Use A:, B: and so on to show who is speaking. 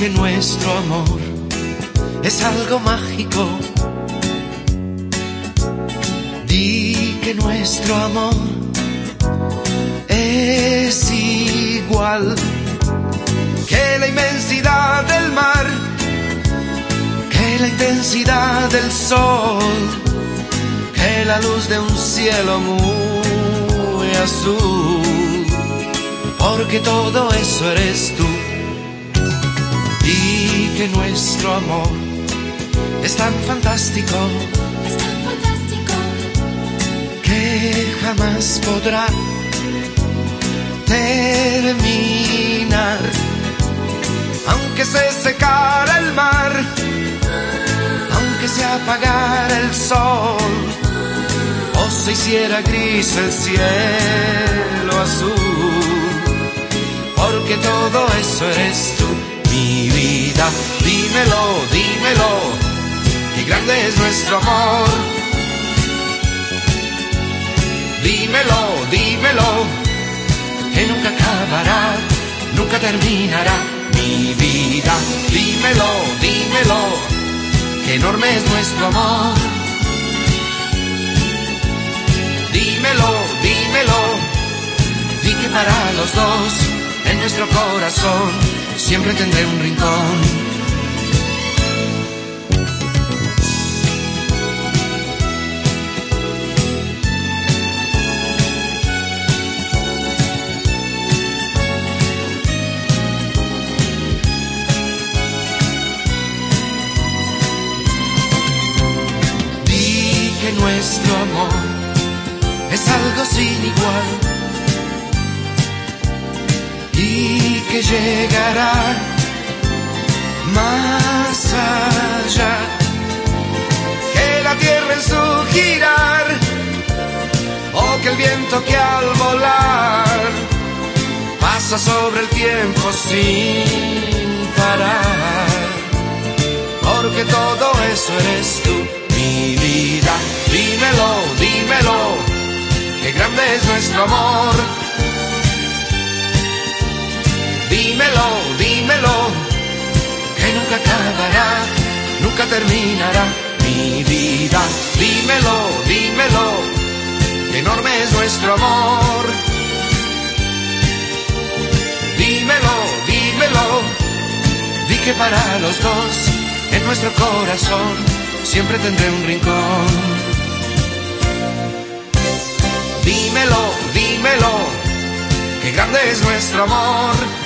A: que nuestro amor es algo mágico. Di que nuestro amor es igual que la inmensidad del mar, que la intensidad del sol, que la luz de un cielo muy azul, porque todo eso eres tú. Que nuestro amor es tan fantástico
B: Es tan fantástico
A: que jamás podrá terminar. Aunque se secara el mar, aunque se apagara el sol, o se hiciera gris el cielo azul, porque todo eso eres Dímelo, dímelo, qué grande es nuestro amor. Dímelo, dímelo, que nunca acabará, nunca terminará mi vida. Dímelo, dímelo, que enorme es nuestro amor. Dímelo, dímelo, di que para los dos, en nuestro corazón, siempre tendré un rincón. Nuestro amor es algo sin igual que llegará más allá que la tierra en su girar o que el viento que al volar pasa sobre el tiempo sin parar porque todo eso eres tú, mi vida. Dímelo, dímelo, qué grande es nuestro amor. Terminará mi vida. Dímelo, dímelo, qué enorme es nuestro amor. Dímelo, dímelo, di que para los dos en nuestro corazón siempre tendré un rincón. Dímelo, dímelo, qué grande es nuestro amor.